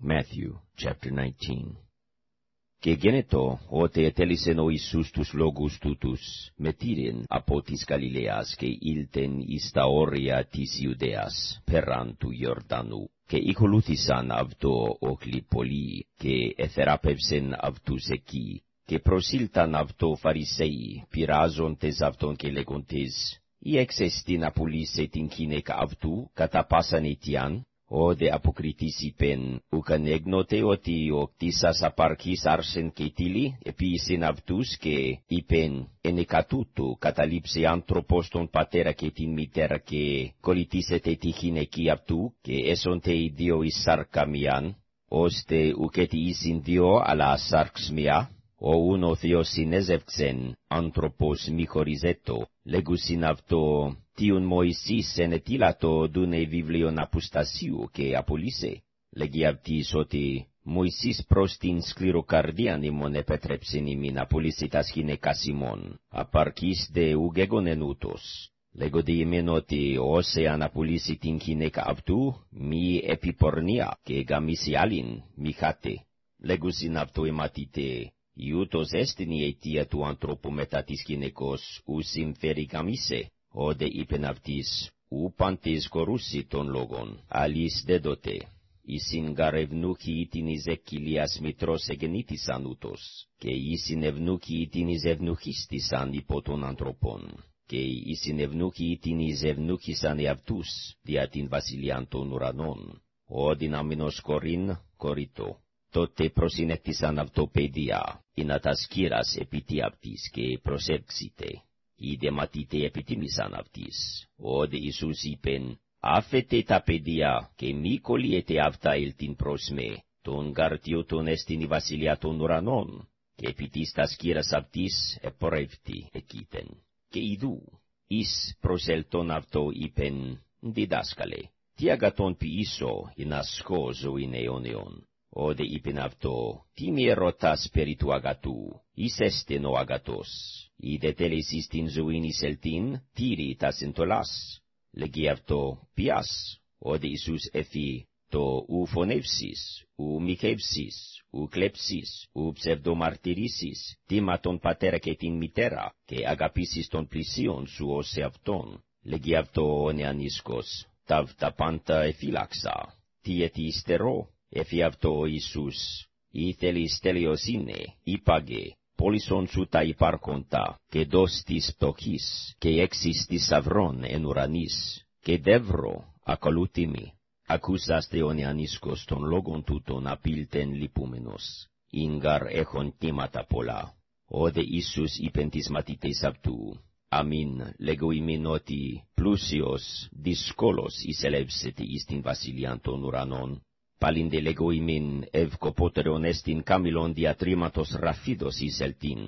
Matthew chapter 19 Και γένετο ότε ετέλησεν ο Ιησούς τους λόγους τούτους, μετήρεν από της Γαλιλαίας και ήλτεν εις τα όρια της Ιουδαίας, πέραν του Ιορδανού, και οικολούθησαν αυτό όχλοι πολλοί, και εθεράπευσεν αυτούς εκεί, και προσήλταν αυτό Φαρισαίοι, πειράζοντες αυτόν και λέγοντες, «Ή εξεστήν απολύσε την γυναίκα αυτού, κατά πάσαν αιτιάν, ο δε αποκριτής είπεν, ουκαν έγνοτε ότι ο κτίσας απαρχής άρσεν και τίλη, επίσην αυτούς και είπεν, εν εκατούτου καταλήψε άνθρωπος τον πατέρα και την μητέρα και κολλητήσετε τη γυναική αυτού και έσονται οι δύο εις σάρκα μιαν, ώστε ουκέτι ήσιν δύο αλλά σάρξ μια, ο ούν ο Θεός συνέζευξεν, άνθρωπος μη χωριζέτο, λέγουσιν αυτό, τίουν Μωυσής εν ετήλατο δούνε βιβλίον αποστασίου και απολύσε. Λέγει αυτής ότι Μωυσής προς την σκληροκαρδίαν ημών επέτρεψεν ημίν απολύσει τας γυναίκας ημών, απαρκείς δε ουγέγονεν ούτως. Λέγονται ημίν ότι όσε αν απολύσει την γυναίκα αυτού, μη επιπορνία και γαμίσει άλλην, μη χάτε. Λέγουσιν αυτό εματίτε, Ιούτος έστιν η αιτία του ανθρώπου μετά της γυναικός, ου συμφέρει γαμίσε, ode είπεν αυτής, ου πάντες κορούσι των λόγων, αλής δεδοτε. Ισιν γαρ ευνούχοι ήτιν εις εκκυλίας μητρός εγεννήτησαν ούτως, και ισιν ευνούχοι ήτιν εις ευνούχιστησαν υπό των ανθρωπών, και ισιν ευνούχοι ήτιν εις ευνούχησαν εαυτούς, δια την βασιλιάν των ουρανών, όδιν αμινος κορίν, κορίτο. Τότε προσυνέκτησαν αυτό παιδεία, ή να τα σκύρας επί τι αυτής και προσεύξite είδε ματίτε επιτίμησαν αυτής. Όδε Ιησούς είπεν, άφετε τα παιδεία και μη κολλιέτε αυτά ελ την προσμέ, τον γαρτιότον εστιν η βασιλιά των ουρανών, και επί της τας κύρας αυτής επορεύτη εκείτεν. Και ειδού, εις προσελτών αυτό είπεν, διδάσκαλε, τι αγατόν ποιήσω ειν ασχώ ζωήν αιώναιον. Όδε είπεν αυτό, τι με ρωτάς περί του αγατού, εις έστεν ο αγατός, είδε τέλεις εις την ζωήν εις ελτήν, τύρι τας εντολάς. Λέγει αυτό, πιάς, όδε Ιησούς εφή, το ου φωνεύσεις, ου μοιχεύσεις, ου κλέψεις, ου ψευδομαρτυρήσεις, τίμα τον πατέρα και την μητέρα, και αγαπήσεις τον πλησίον σου ως εαυτόν. Λέγει αυτό ο νεανίσκος, ταύ τα πάντα εφύλαξα, τι έτι υστερώ, εφή αυτό ο Ιησούς, ήθελης τελειοσύνε, είπαγε, πόλισον σου τα υπάρχοντα, και δώσ' της πτωχής, και έξις της σαυρών εν ουρανής, και δεύρο, ακολούθημι. Ακούσαστε ο νεανίσκος των λόγων τούτων απίλτεν λυπούμενος, ίγκαρ έχον τίματα πολλά. Όδε Ιησούς είπεν της μαθητές αυτού, Αμήν, λέγω ημίν ότι πλούσιος, δυσκόλος εισελεύσεται εις την βασιλιάν των ουρανών, Παλίντε λέγω ημίν ευκοπότερον εστιν καμιλον διατρήματος ραφίδος εις ελτίν,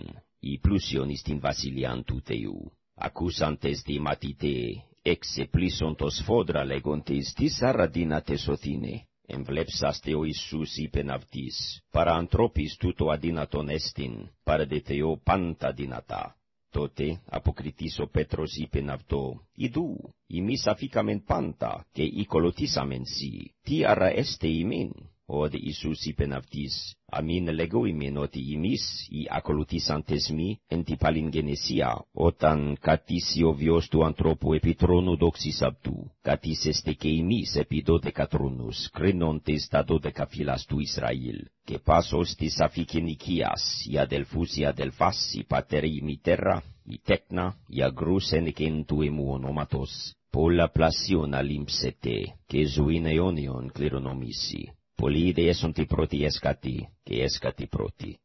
η πλούσιον εις την βασιλείαν του Θεού. Ακούσαντες δε οι μαθηταί, εξεπλήσσοντο σφόδρα λέγοντες τις άρα δύναται σωθήναι. Εμβλέψας δε ο Ιησούς είπεν αυτοίς, παρά ανθρώποις τούτο αδύνατον εστιν, παρά δε Θεώ πάντα δυνατά. Τότε αποκριθείς ο Πέτρος είπεν αυτώ, «Ιδού, ημείς αφήκαμεν πάντα, και ηκολουθήσαμεν σοι, τι άρα έσται ημίν» Ο δε Ιησούς είπεν αυτοίς, αμήν λέγω υμίν ότι υμείς οι ακολουθήσαντές μοι εν τη παλιγγενεσία, όταν καθίση ο υιός του ανθρώπου επί θρόνου δόξης αυτού, καθίσεσθε και υμείς επί δώδεκα θρόνους, κρίνοντες τας δώδεκα φυλάς του Ισραήλ, και πάσος της αφικενικίας, οι αδελφούς οι αδελφάς, οι πατέροι η μητέρα, η τέκνα, οι αγρούς εν εκεν του εμού ονόματος, πολλαπλασιον αλήμψετε, και ζωήν αιώνιον κληρονομήσει. Πολλοί δε έσον τη πρώτη έσκατη, και έσκατη πρώτη.